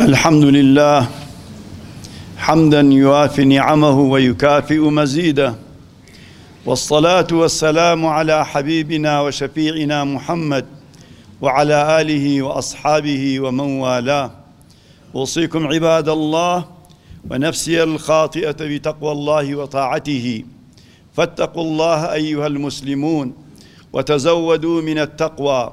الحمد لله حمدا يوافي نعمه ويكافئ مزيده والصلاة والسلام على حبيبنا وشفيعنا محمد وعلى آله وأصحابه ومن والاه أوصيكم عباد الله ونفسي الخاطئة بتقوى الله وطاعته فاتقوا الله أيها المسلمون وتزودوا من التقوى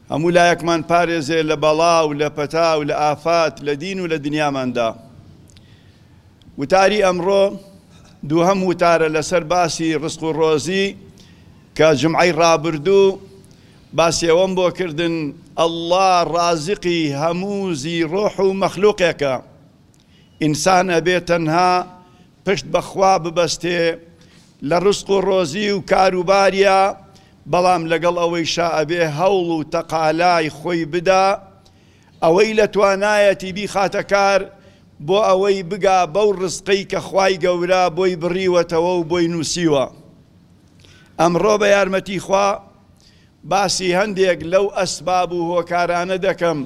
هەموو لایەکمان پارێزێ لە بەڵا و لە پەتا و لە ئافات لە دین و لە دنیاماندا. وتاری ئەمڕۆ دووهەم وتارە لەسەر باسی ڕزق و ڕۆزی کە جومعەی ڕابردوو باسی ئەوەم بۆ کردن اللە ڕازقی هەموو زی ڕۆح و مەخلوقێکە ئینسان ئەبێ تەنها پشت بە خوا ببەستێ لە ڕزق و ڕۆزی و کاروباریا بەڵام لەگەڵ ئەوەیشا ئەبێ هەوڵ و تەقالای خۆی بدا ئەوەی لە توانایەتی بیخاتە کار بۆ ئەوەی بگا بەو ڕزقەی کە خوای گەورە بۆی بڕیوەتەوە و بۆی نووسیوە ئەمڕۆ بە یارمەتی خوا باسی هەندێک لەو ئەسباب و هۆکارانە دەکەم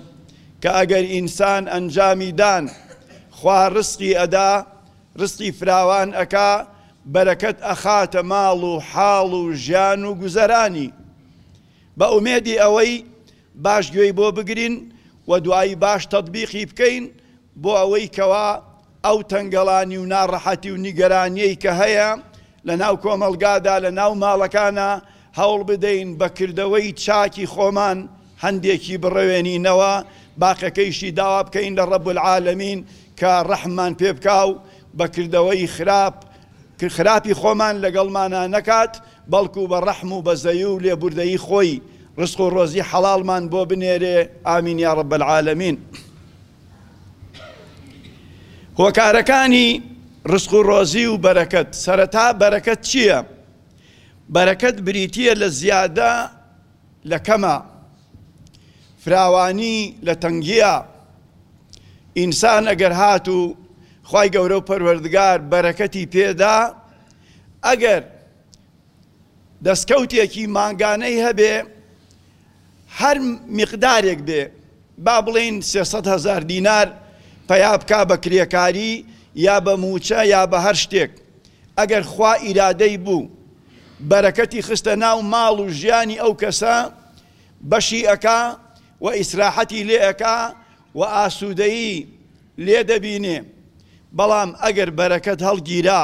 کە ئەگەر ئینسان ئەنجامی دان، خوا ڕزقی ئەدا، ڕزقی فراوان ئەکا، بەرەکەت ئەخاتە ماڵ و حاڵ و ژیان و گوزەرانی. بە ئومێدی ئەوەی باش گوێی بۆ بگرین و دوایی باش تەتبیقی بکەین بۆ ئەوەی کەوا ئەو تەنگەڵانی و ناڕەحەتی و نیگەرانیەی کە هەیە لە ناو کۆمەڵگادا لە ناو ماڵەکانا هەوڵ بدەین بە کردەوەی چاکی خۆمان هەندێکی بڕەوێنینەوە باقەکەیشی داوا بکەین لە رب العالمین کە رەحممان پێ بکا و بە کردەوەی خراپ خراپی خۆمان لەگەڵمانا نەکات بەڵکو بە رەحم و بەزەی و لێبوردەیی خۆی رزق و رۆزی حەڵاڵمان بۆ بنێرێ ئامین یا رب العالمین. هۆکارەکانی ڕسق و ڕۆزی و بەرەکەت سەرەتا بەرەکەت چییە؟ بەرەکەت بریتییە لە زیادە لە کەمە، فراوانی لە تەنگییە. ئینسان ئەگەر هاتوو خوای گەورە و پەروەردگار بەرەکەتی پێدا، ئەگەر دەستکەوتێکی مانگانەی هەبێ هەر میقدارێک بێ با بڵێین سێ سەد هەزار دینار پەیا بکا بە کرێکاری یا بە مووچە یا بە هەر شتێک ئەگەر خوا ئیرادەی بوو بەرەکەتی خستە ناو ماڵ و ژیانی ئەو کەسە بەشی ئەکا و ئیسراحەتی لێ ئەکا و ئاسوودەیی لێ دەبینێ بەڵام ئەگەر بەرەکەت هەڵگیرا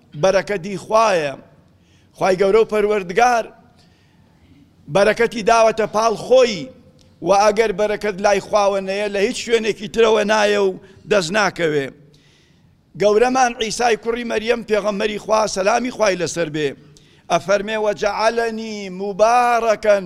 بەرەکەتی خوایە خوای گەورەو پەروەردگار بەرەکەتی داوەتە پاڵ خۆی و ئەگەر بەرەکەت لای خواوە نەیە لە هیچ شوێنێکی ترەوە نایە و دەست ناکەوێ گەورەمان عیسای کوڕی مەریەم پێغەمەری خوا سەلامی خوای لەسەر بێ ئەفەرمێ وەجعلنی مبارەکەن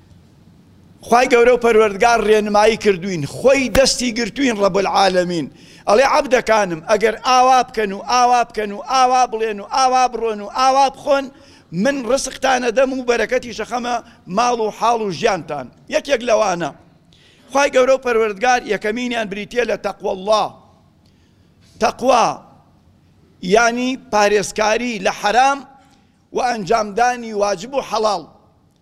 خوای گەورە و پەروەردگار ڕێنمایی کردوین خۆی دەستی گرتوین ڕەب العالمین ئەڵێ عەبدەکانم ئەگەر ئاوا بکەن و ئاوا بکەن و ئاوا بڵێن و ئاوا بڕۆن و ئاوا بخۆن من ڕسقتانە دەم و بەرەکەتی شەخەمە ماڵ و حاڵ و ژیانتان یەکێک لەوانە خی گەورە و پەروەردگار یەکەمینیان بریتە لە تەقوە الله تەقوا ینی پارێزکاری لە حرام و ئەنجامدانی واجب و حەڵاڵ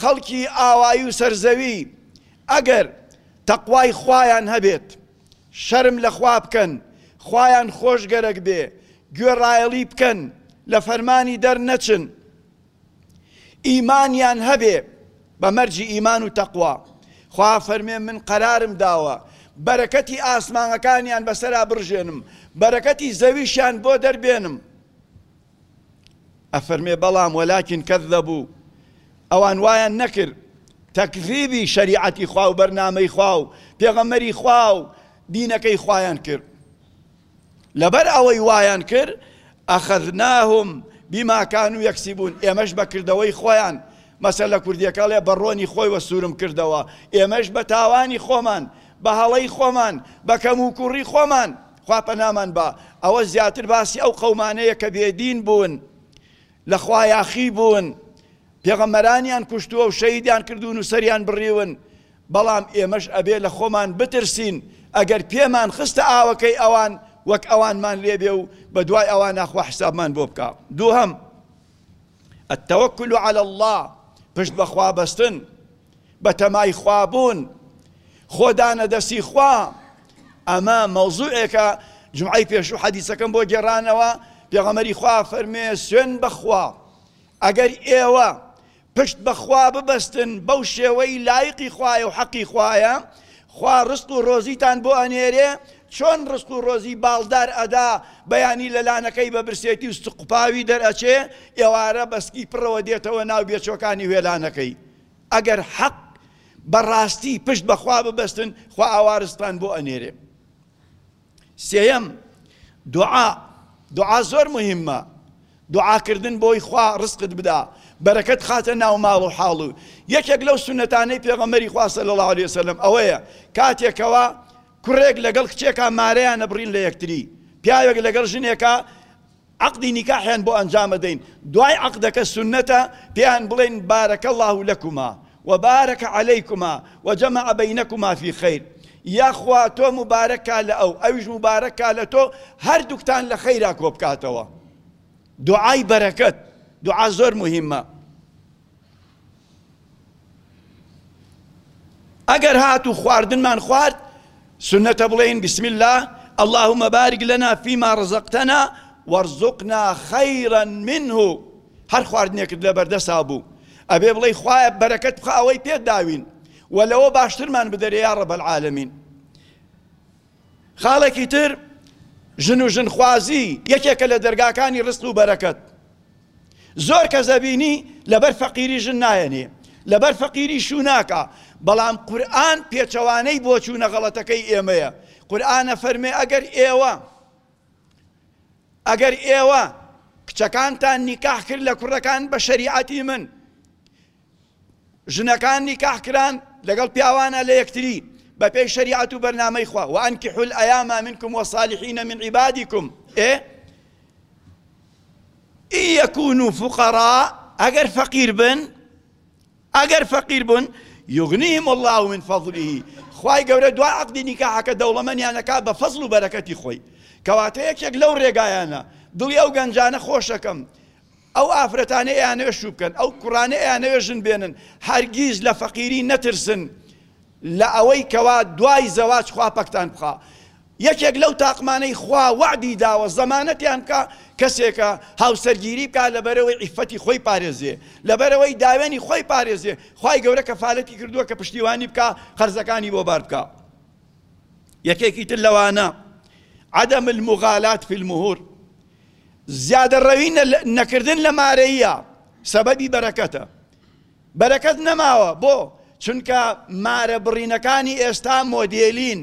خەڵکی ئاوایی و سەرزەوی ئەگەر تەقوای خوایان هەبێت شەرم لە خوا بکەن خوایان خۆش گەرەک بێ گوێڕایەڵی بکەن لە فەرمانی دەر نەچن ئیمانیان هەبێ بە مەرجی ئیمان و تەقوا خوا فەرمێ من قەرارم داوە بەرەکەتی ئاسمانەکانیان بەسەرا بڕژێنم بەرەکەتی زەویشیان بۆ دەربێنم ئەفەرمێ بەڵام وەلاکین کەذەبوو ئەوان وایان نەکرد تەکذیبی شەریعەتی خوا و بەرنامەی خوا و پێغەمبەری خوا و دینەکەی خوایان کرد لەبەر ئەوەی وایان کرد ئەخەذناهم بما كانوا يكسبون ئێمەش بەکردەوەی خۆیان مەسە لە کوردیەکەڵێ بەڕۆنی خۆی وە سوورم کردەوە ئێمەش بە تاوانی خۆمان بە هەڵەی خۆمان بە کەم و کوڕی خۆمان خوا پەنامان با ئەوە زیاتر باسی ئەو قەومانەیە کە بێ دین بوون لە خوا یاخی بوون پێغەمەرانیان کوشتووە و شەیدیان کردوون و سەریان بڕیون بەڵام ئێمەش ئەبێ لە خۆمان بترسین ئەگەر پێمان خستە ئاوەکەی ئەوان وەک ئەوانمان لێبێ و بە دوای ئەوان ناخوا حسابمان بۆ بکە دووهم التوکل على الله پشت بەخوا بەستن بەتەمای خوابوون خۆدانە دەستی خوا ئەمە مەوزوعێکە جمعەی پێشوو حەدیسەکەم بۆ گێڕانەوە پێغەمەری خوا فەرمێ سوێن بەخوا ئەگەر ئێوە پشت بەخوا ببەستن بەو شێوەی لایقی خوایە و حەقی خوایە خوا ڕست و ڕۆزیتان بۆ ئەنێرێ چۆن ڕست و ڕۆزی باڵدار ئەدا بەیانی لەلانەکەی بە برسێتی و سقپاوی دەرئەچێ ئێوارە بەسکی پڕەوە دێتەوە ناو بێچۆکانی وێلانەکەی ئەگەر حەق بە ڕاستی پشت بە خوا ببەستن خوا ئاوارزتان بۆ ئەنێرێ سێیەم دوعا دوعا زۆر مهمە دوعاکردن بۆی خوا ڕزقت بدا بەرەکەت خاتە ناو ماڵ و حاڵ و یەکێک لەو سونەتانەی پێغەمەری خواسە لە الله عليه وسلم ئەوەیە کاتێکەوە کوڕێک لەگەڵ کچێکا مارەیان نەبڕین لە یەکتری پیاوێک لەگەڵ ژنێکە عەقدی نیکاحیان بۆ ئەنجام ئەدەین، دوای عەقدەکە سوننەتە پێیان بڵێین بارک اللە لکما و بارک علیکما و جمع بینکما فی خیر، یاخوا تۆ موبارەک کا لە ئەو، ئەویش موبارەک کا لە تۆ، هەردووکتان لە خەیرا کۆبکاتەوە. دوعای بەرەکەت، دوعا زۆر موهیمە. ئەگەر هات و خواردنمان خوارد سنەتە بڵێین بسم الله اللهم بارک لنا فيما رزقتنا وارزقنا خيرا منه هەر خواردنێکت لە بەردەسا بوو ئەبێ بڵێ خوایە بەرەکەت بخە ئەوەی پێت داوین و لەوە باشترمان بدەرێ یا ڕەبەل عالمین خاڵێکی تر ژن و ژنخوازی یەکێکە لە دەرگاکانی ڕست و بەرەکەت زۆر کەس ئەبینی لەبەر فەقیری ژن نایەنێ لەبەر فەقیری شوو ناکا بەڵام قورئان پێچەوانەی بۆچوونە غەڵەتەکەی ئێمەیە قورئانە فەرمێ ئەگەر ئێوە ئەگەر ئێوە کچەکانتان نیکاح کرد لە کوڕەکان بە شەریعەتی من ژنەکان نیکاح کران لەگەڵ پیاوانە لە یەکتری بەپێی شەریعەت و بەرنامەی خوا وانکحوا الایام منکم والصالحین من عبادکم ئێ ئی یەکونو فقرا ئەگەر فەقیر بن ئەگەر فەقیر بن یغنیهم الله من فضله خوای گەورە دوای عقدی نیکاحەکە دەوڵەمەنیانەکە بە فەزل و بەرەکەتی خۆی کەواتە یەکێک لەو ڕێگایانە دڵی ئەو گەنجانە خۆشەکەم ئەو ئافرەتانە ئەیانەوێت شوو بکەن، ئەو کوڕانە ئەیانەوێت ژن بێنن، هەرگیز لە فەقیری نەترسن لە ئەوەی کەوا دوای زەواج خوا پەکتان بخا. یەکێک لەو تاقمانەی خوا وەعدی داوە زەمانەتیان بکا کەسێکە هاوسەرگیری بکا لەبەرئەوەی عیفەتی خۆی پارێزێ، لەبەرئەوەی داوێنی خۆی پارێزێ، خوای گەورە کەفالەتی کردووە کە پشتیوانی بکا قەرزەکانی بۆ بار بکا. یەکێکی تر لەوانە، عدم المغالاة فی المهور، زیادەڕەوی نەکردن لە مارەییە سەبەبی بەرەکەتە، بەرەکەت نەماوە، بۆ؟ چونکە مارە بڕینەکانی ئێستا مۆدێلین،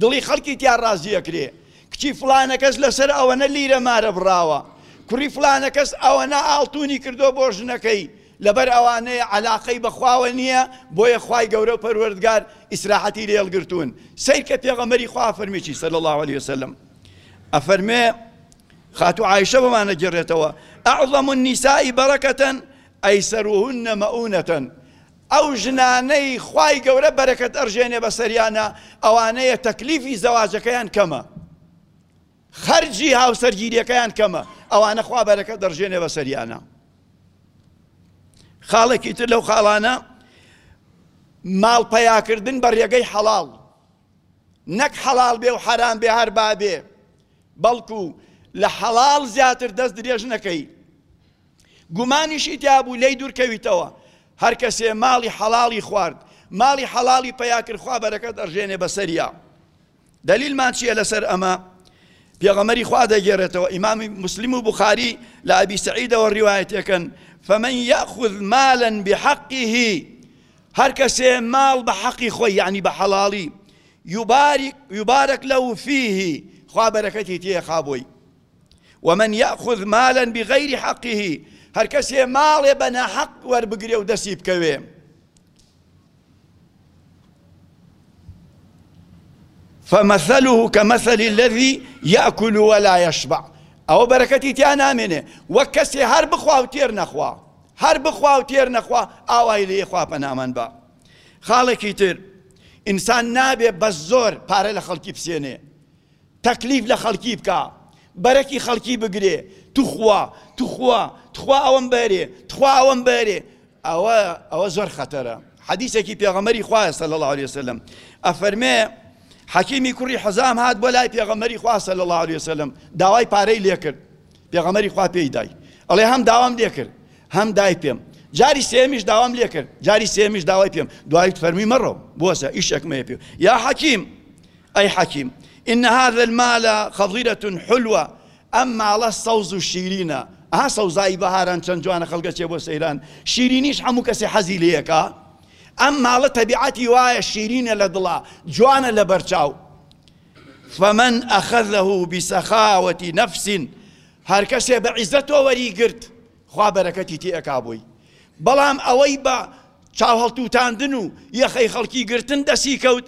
دڵی خەڵکی تیا ڕازی ئەکرێ، کچی فڵانەکەس لەسەر ئەوەنە لیرە مارە بڕاوە، کوڕی فڵانەکەس ئەوەنە ئاڵتونی کردوە بۆ ژنەکەی، لەبەر ئەوانەیە عەلاقەی بە خواوە نیە، بۆیە خوای گەورەو پەروەردگار ئیسراحەتی لێڵگرتون، سەیرکە پێغەمبەری خوا فەرمی چی، صلی اللە علیە وسلم. ئەفەرموێ، خاتوو عائیشە بۆمان ئەگێڕێتەوە، اعظم النساء برکة ایسرهن مؤونە، ئەو ژنانەی خوای گەورە بەرەکەت ئەڕژێنێ بەسەریانا ئەوانەیە تەکلیفی زەواجەکەیان کەمە، خەرجی هاوسەرگیریەکەیان کەمە، ئەوانە خوا بەرەکەت دەڕژێنێ بەسەریانا. خاڵێکی تر لەو خاڵانە ماڵ پەیاکردن بە ڕێگەی حەڵاڵ نەک حەڵاڵ بێ و حەرام بێ هەر بابێ بەڵکو لە حەڵاڵ زیاتر دەست درێژ نەکەی گومانیشی تیابوو لێی دوورکەویتەوە هەر کەسێ ماڵی حەڵاڵی خوارد ماڵی حەڵاڵی پیاکرد خوا بەرەکەت ئەڕژێنێ بەسەریا دلیلمان چییە لەسەر ئەمە پێغەمەری خوا دەگێڕێتەوە ئیمامی مسلم و بخاری لە ئەبی سعیدەوە ڕیواەتەکەن فمن يأخذ مالا بحقه هەر کەسێ ماڵ بە حەقی خۆی یەعنی بە حەڵاڵی یوباریک یوبارەک لەو فیه خوا بەرەکەتی تێخا بۆی ومن یاخذ مالا بغیر حقه هەر کەسێ ماڵێ بە ناحەق وەربگرێ و دەستی بکەوێ فمثله كمثل الذي يأكل ولا يشبع ئەوە بەرەکەتی تیا نامێنێ وەک کەسێ هەر بخوا و تێر نەخوا هەر بخوا و تێر نەخوا ئاوای لێ یێ خوا پەنامان با خاڵێکی تر ئینسان نابێ بە زۆر پارە لە خەڵکی بسێنێ تەکلیف لە خەڵکی بکا بەرەکی خەڵکی بگرێ توخوا توخوا تخوا ئەوەم بەرێ تخوا ئەوەم بەرێ ئەوە ئەوە زۆر خەتەرە حەدیسێکی پێغەمەری خوایە صلی الله عليه وسلم ئەفەرمێ حەکیمی کوڕی حەزام هات بۆ لای پێغەمەری خوا صلی الله عليه وسلم داوای پارەی لێکرد پێغەمبەری خوا پێی دای ئەڵێ هەم داوام لێ کرد هەم دای پێم جاری سێمیش داوام لێ کرد جاری سێمیش داوای پێم دوایت فەرمی مەڕۆ بۆسە ئیشێک مەیە پێ یا حەکیم ئەی حەکیم إن هذا المال خضرة حلوة ئەم ماڵە سەوز و شیرینە ئا سەوزایی بەهاران چەند جوانە خەڵگە چێ بۆ سەیران شیرینیش هەموو کەسی حەزی لەکە ئەم ماڵە تەبیعەتی وایە شیرینە لە دڵا جوانە لە بەرچاو فمن اخذه بسخاوة نفس هەر کەسێ بە عیزەتەوە وەری گرت خوا بەرەکەتی تێ ئەکا بۆی بەڵام ئەوەی بە چاو هەڵتوتاندن و یەخەی خەڵکی گرتن دەسی کەوت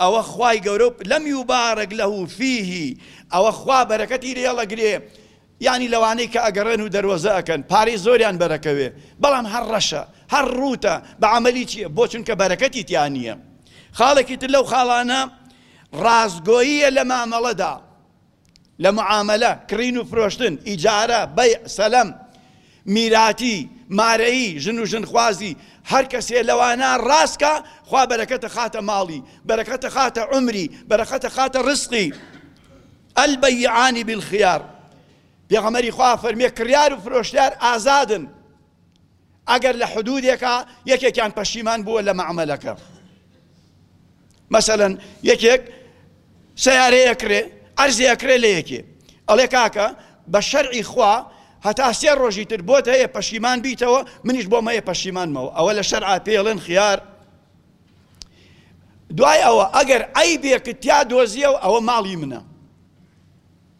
ئەوە خوای گەورە لەم یوبارەک لە و فیهی ئەوە خوا بەرەکەتی لێڵەگرێ یعنی لەوانەی کە ئەگەڕێن و دەروەزە ئەکەن پارەی زۆریان بەرەکەوێ بەڵام هەر ڕەشە هەر ڕووتە بە عملی چییە بۆ چونکە بەرەکەتی تیا نییە خاڵێکی تر لەو خاڵانە ڕاستگۆییە لە مامەڵەدا، لە موعامەلە، کڕین و فرۆشتن، ئیجارە، بەیع، سەلەم، میراتی، مارەیی، ژن و ژنخوازی، هەر کەسێ لەوانە ڕاست کا، خوا بەرەکەت ئەخاتە ماڵی، بەرەکەت ئەخاتە عومری، بەرەکەت ئەخاتە ڕزقی، البیعان بالخیار، پێغەمبەری خوا فەرموێ کڕیار و فرۆشتیار ئازادن، ئەگەر لە حدودێکا یەکێکیان پەشیمان بووە لە مەعمەلەکە مەسەلەن یەکێک سیارەیە کرێ ئەرزیە کرێ لە یەکێ ئەڵێ کاکە بە شەرعی خوا هەتا سێ ڕۆژی تر بۆت هەیە پەشیمان بیتەوە منیش بۆ مەیە پەشیمانمەوە ئەوە لە شەرعا پێڵێن خیار دوای ئەوە ئەگەر ئەی بێکت تیا دۆزیە و ئەوە ماڵی منە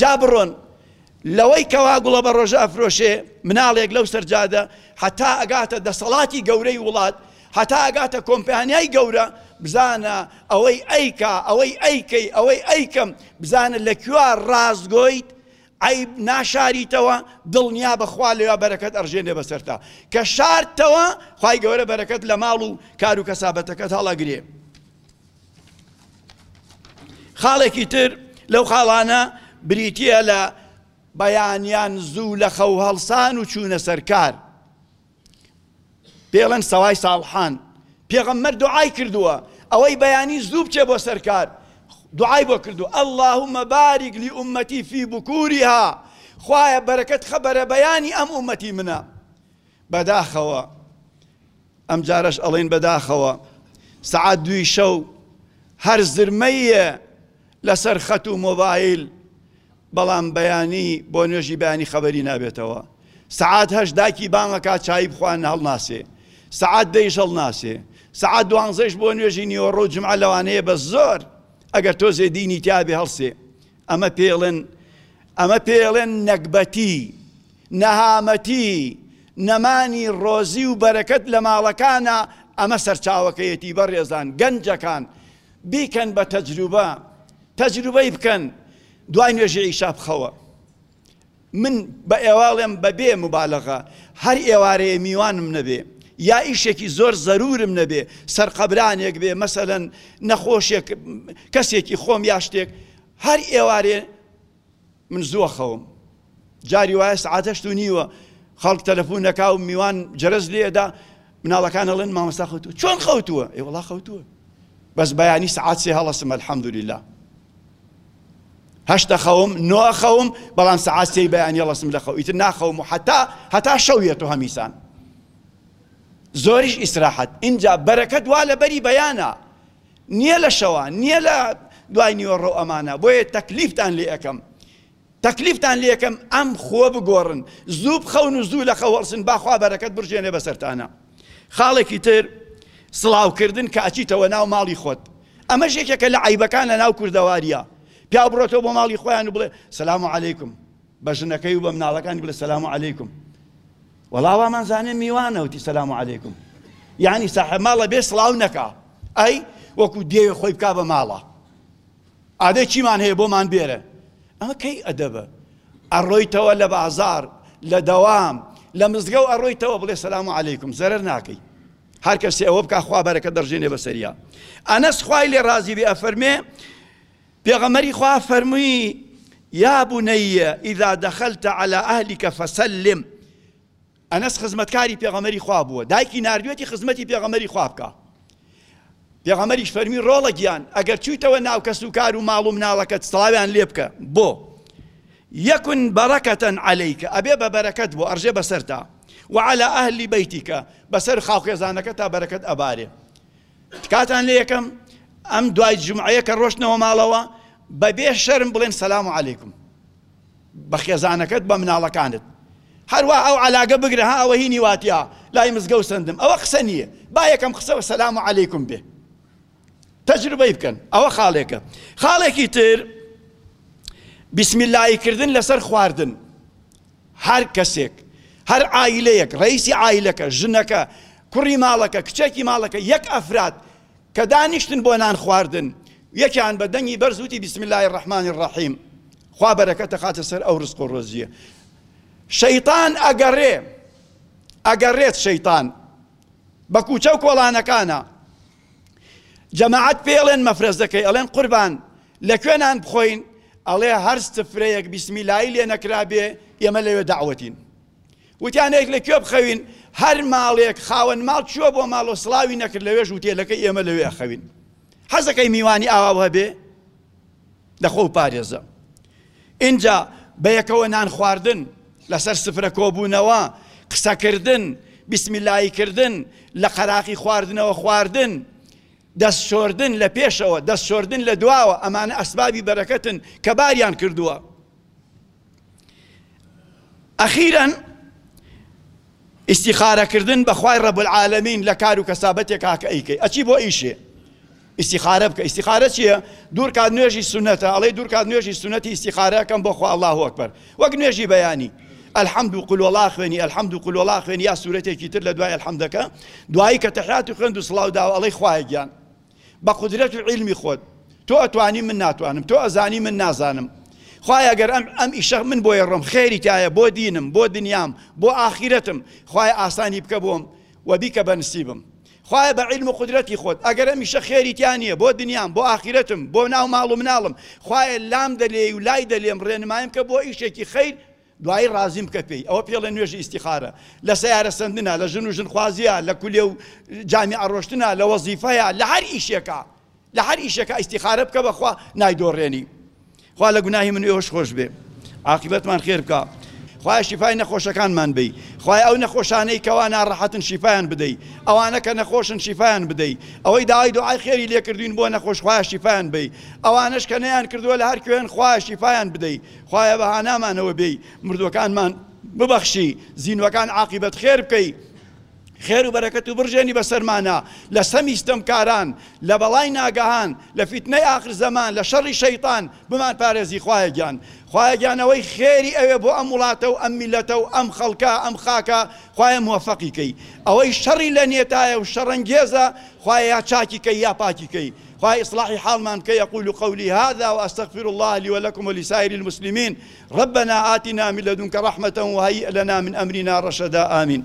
جا بڕۆن لەوەی کەوا گوڵە بە ڕۆژە ئەفرۆشێ مناڵێک لەو سەرجادە هەتا ئەگاتە دەسەڵاتی گەورەی وڵات هەتا ئەگاتە کۆمپانیای گەورە بزانە ئەوەی ئەیکا ئەوەی ئەیکەی ئەوەی ئەیکەم بزانە لە کوێ ڕاستگۆیت عیب ناشاریتەوە دڵنیا بەخوا لێوا بەرەکەت ئەرژێنێ بەسەرتا کە شارتەوە خی گەورە بەرەکەت لە ماڵ و کار و کەسابەتەکەت هەڵەگرێ خاڵێکی تر لەو خاڵانە بریتە لە بەیانیان زوو لە خەو هەڵسان و چوونە سەرکار پێڵەن سەوای ساڵحان پێغەممەر دوعای کردووە ئەوەی بەیانی زوو بچێ بۆ سەرکار دوعای بۆ کردو اللهمە باریک لی ئومەتی فی بکووریها خوایە بەرەکەت خەبەرە بەیانی ئەم ئومەتی منە بەداخەوە ئەمجارەش ئەڵێن بەداخەوە سەعات دووی شەو هەر زرمەییە لەسەر خەت و مۆبایل بەڵام بەیانی بۆ نوێژی بەیانی خەبەری نابێتەوە سەعات هەش داکی بانگەکە چایی بخوان هەڵناسێ سەعات دەیش هەڵناسێ سەعات دوانزەش بۆ نوێژی نیوەڕۆ و جمعە لەوانەیە بە زۆر ئەگەر تۆزێ دینی تیابێ هەڵسێ ئەمە پێڵێن ئەمە پێڵێن نەگبەتی نەهامەتی، نەمانی ڕۆزی و بەرەکەت لە ماڵەکانا ئەمە سەرچاوەکەیەتی بەڕێزان گەنجەکان بیکەن بە تەجروبە تەجروبەی بکەن دوای نوێژی عیشا بخەوە من بە ئێواڵێم بەبێ مبالغە هەر ئێوارەیە میوانم نەبێ یا ئیشێکی زۆر زەرورم نەبێ سەرقەبرانێک بێ مەسەەن نەخۆشێک کەسێکی خۆم یا شتێک هەر ئێوارێ من زوو ئەخەوم جاری وایە سەعات هەشت و نیوە خەڵک تەلەفون دەکا و میوان جەرەز لێ ئەدا مناڵەکان ئەڵێن مامۆستا خەوتووە چۆن خەوتووە ئێ وەڵا خەوتووە بەس بەیانی سەعات سێ هەڵەسم الحەمدللە هەشتە خەوم نۆ خەوم بەڵام سەعات سێی بەیانی هەڵەسم لە خەو ئیتر ناخەوم و حتا هەتا شەویەت و هەمیسان زۆریش ئیسراحەت ئینجا بەرەکەت وا لە بەری بەیانە نیە لە شەوە نیە لە دوای نیوەڕۆو ئەمانە بۆیە تەکلیفتان لێ ئەکەم تەکلیفتان لێ ئەکەم ئەم خووە بگۆڕن زوو بخەون و زوو لە خەو هەڵسن با خوا بەرەکەت بڕژێنێ بەسەرتانا خاڵێکی تر سڵاو کردن کە ئەچیتەوە ناو ماڵی خۆت ئەمەش یەکێکە لە عەیبەکان لە ناو کوردەواریە پیاو بڕۆتەوە بۆ ماڵی خۆیان و بڵێ سەلام عەلەیکم بە ژنەکەی و بە مناڵەکانی بڵێ سەلام عەلەیکم وەڵا وامان زانێ میوانە وتی سەلام علیکم یعنی ساحب ماڵە بێ سڵاو نەکا ئەی وەکو دێوێ خۆی بکا بە ماڵە ئادەی چیمان هەیە بۆمان بێرە ئەمە کەی ئەدەبە ئەڕۆیتەوە لە بازار لە دەوام لە مزگە و ئەڕۆیتەوە بڵێ سەسلام و عیکم زەرەر ناکەی هەر کەسێ ئەوە بکە خوا بەرەکە دەڕژێنێ بەسەریا ئەنەس خوای لێ ڕازی بێ ئەفەرمێ پێغەمبەری خوا فەرمووی، یا بنی اذا دخلت علی اهلک فسلم، ئەنەس خزمەتکاری پێغەمبەری خوا بووە، دایکی ناردوێتی خزمەتی پێغەمبەری خوا بکا. پێغەمبەریش فەرمی ڕۆڵە گیان ئەگەر چویتەوە ناو کەس و کار و ماڵ و مناڵەکەت سڵاویان لێ بکە بۆ یەکن بەڕەکەتەن عەلەیکە ئەبێ بە بەرەکەت بۆ ئەرژێ بەسەرتا وعلى ئەهلی بەیتیکە بەسەر خاوخێزانەکە تا بەرەکەت ئەبارێ تکاتان لێ یەکەم ئەم دوای جومعەیە کە ڕۆشتنەوە ماڵەوە بە بێ شەرم بڵێن سەلام علیکم بە خێزانەکەت بە مناڵەکانت هەروە ئەو علاگە بگرە ها ئەوە هی نیواتیا لای مزگە و سندم ئەوە قسە نییە با یەکەم قسە و سەسلام و علیکم بێ تەجربەی بکەن ئەوە خاڵێکە خاڵێکی تر بسم اللهی کردن لەسەر خواردن هەر کەسێک، هەر عایلەیەک، ڕەیسی عایلەکە، ژنەکە، کوڕی ماڵەکە، کچێکی ماڵەکە، یەک ئەفراد کە دانیشتن بۆ نان خواردن، یەکیان بە دەنگی بەرز وتی بسم اللە الرحمن الرحیم، خوا بەرەکەت دەخاتە سەر ئەو ڕزق و ڕۆزییە. شەیتان ئەگەڕێ، ئەگەڕێت شەیتان بە کوچە و کۆڵانەکانا. جەماعەت پێی ئەڵێن مەفرەز دەکەی ئەڵێن قوربان لەکوێ نان بخۆین ئەڵێ هەر سفرەیەک بیسمیلایی لێ نەکرابێ ئێمە لەوێ داوەتین وتیان ئێک لەکوێ بخەوین هەر ماڵێک خاوەن ماڵ چووە بۆ ماڵۆ سڵاوی نەکرد لەوێش وتێلەکە ئێمە لەوێ ئەخەوین حەزەکەی میوانی ئاوا هەبێ لە خۆو پارێزە. ئینجا بە یەکەوە نان خواردن، لەسەر سفرە کۆبوونەوە، قسەکردن، بیسم اللەی کردن، لە قەراخی خواردنەوە خواردن، دەست شۆردن لە پێشەوە، دەست شۆردن لە دواوە، ئەمانە ئەسبابی بەرەکەتن کە باریان کردووە. ئەخیرەن ئیسیخارەکردن بەخوای ڕەب العالمین لە کار و کەسابەتێک کاکە ئەیکەی ئەچی بۆ ئیشێ ئیسیخارە بکە ئیسیخارە چییە دوور کات نوێژی سونەتە ئەڵەی دوور کات نوێژی سونەتی ئیسیخارەکەم بۆ خوا الله وەکبەر وەک نوێژی بەیانی الحمد و قل وڵا خوێنی الحمد و قل وڵا خوێن یا سوورەتێکی تر لە دوای الحمدەکە دوایی کە تەحات و خوێن و سڵاو داوەڵی خوایە گیان بە قودرەت و عیلمی خۆت تۆ ئەتوانی من ناتوانم تۆ ئەزانی من نازانم خوایە گەر ئەم ئەم ئیشە من بۆ یەڕۆم خێری تایە بۆ دینم بۆ دنیام بۆ ئاخیرەتم خوایە ئاسانی بکە بۆم و بیکە بە نسیبم خوایە بە عیلم و قودرەتی خۆت ئەگەر ئەم ئیشە خێری تیا نییە بۆ دنیام بۆ ئاخیرەتم بۆ ناو ماڵ و مناڵم خوایە لام دەلێی و لای دەلێم ڕێنمایم کە بۆ ئیشێکی خەیر دوایی ڕازیم بکە پێی، ئەوە پێڵێ نوێژی ئیستیخارە، لە سەیارە سەندنا، لە ژن و ژن خوازیا، لە کولێ و جامی ئەڕۆشتنا، لە وەزیفەیا، لە هەر ئیشێکا، لە هەر ئیشێکا ئیستیخارە بکە بە خوا نایدۆڕێنی. خوا لە گوناهی من و ئێوەش خۆش بێ. عاقیبەتمان خێر بکا. خوایە شیفای نەخۆشەکانمان بەی خوایە ئەو نەخۆشانەی کەوا ناڕەحەتن شیفایان بدەی ئەوانە کە نەخۆشن شیفایان بدەی ئەوەی داوای دوعای خێری لێکردوین بۆ نەخۆش خوایە شیفایان بەی ئەوانەش کە نەیان کردووە لە هەر کوێن خوایە شیفایان بدەی خوایە بە هانامانەوە بێی مردووەکانمان ببەخشی زینوەکان عاقیبەت خێر بکەی خێر و بەرەکەت و بڕژێنی بەسەرمانە لە سەمی ستەمکاران لە بەڵای ناگەهان لە فیتنەی ئاخر زەمان لە شەڕی شەیتان بمان پارێزی خوایە گیان خوایە گیانەوەی خێری ئەوێ بۆ ئەم وڵاتە و ئەم میلەتە و ئەم خەڵکە ئەم خاکە خوایە موفقیکەی ئەوەی شەڕی لە نێتایە و شەڕەنگێزە خوایە یا چاکیکەی یا پاکیکەی خوای إصلاح حال من كي يقول قولي هذا وأستغفر الله لي ولكم ولسائر المسلمين ربنا آتنا من لدنك رحمة وهيئ لنا من أمرنا رشدا آمين